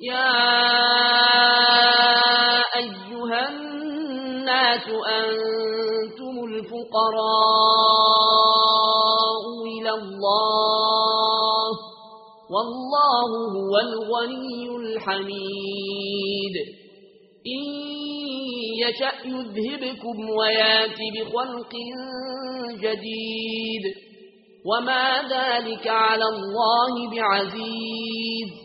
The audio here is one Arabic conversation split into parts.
يا أيها الناس أنتم الفقراء إلى الله والله هو الغني الحميد إن يشأ يذهبكم ويأتي بخلق جديد وما ذلك على الله بعزيز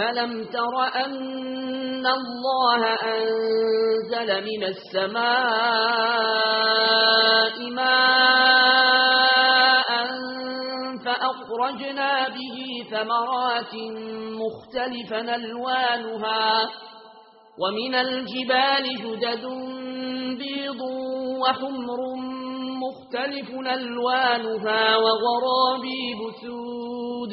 ألم تر أن الله أنزل من السماء ماء فأخرجنا به ثمرات مختلفا ألوانها ومن الجبال جدد بيض وحمر مختلف ألوانها وَغَرَابِيبُ بسود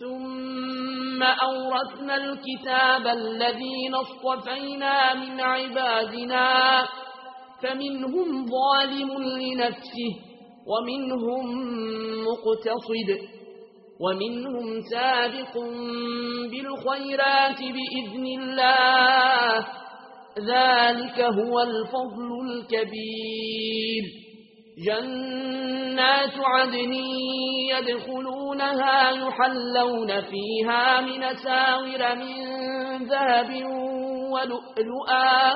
ثم أورثنا الكتاب الذي اصطفينا من عبادنا فمنهم ظالم لنفسه ومنهم مقتصد ومنهم سابق بالخيرات بإذن الله ذلك هو الفضل الكبير. جنات عدن يدخلونها يحلون فيها من ساور من ذهب ولؤلؤا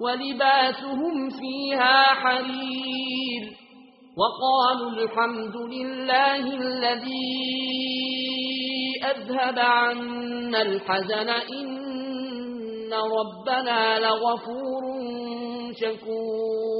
ولباسهم فيها حرير وقالوا الحمد لله الذي أذهب عنا الحزن إن ربنا لغفور شكور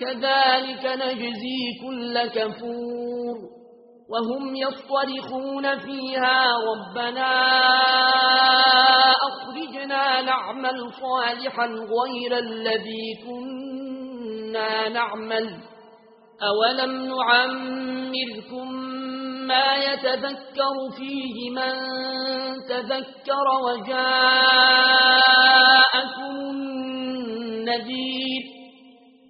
كذلك نجزي كل كفور وهم يطرخون فيها ربنا أخرجنا نعمل صالحا غير الذي كنا نعمل أولم نعمركم ما يتذكر فيه من تذكر وجاءكم النذير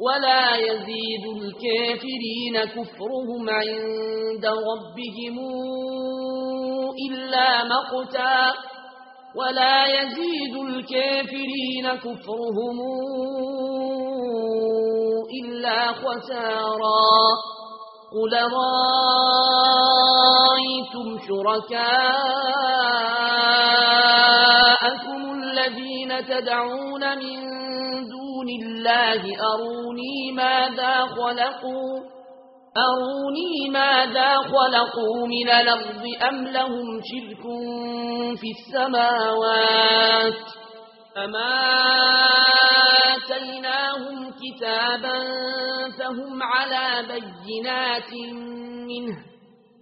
ولا يزيد الكافرين كفرهم عند ربهم إلا مقتا. ولا يزيد الكافرين كفرهم إلا خسارا. قل رأيتم شركاءكم الذين تدعون من دون الله أروني ماذا خلقوا؟ أروني ماذا خلقوا من الأرض أم لهم شرك في السماوات؟ أما آتيناهم كتابا فهم على بينات منه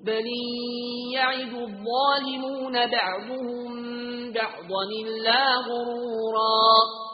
بل يعد الظالمون بعضهم بعضا إلا غرورا.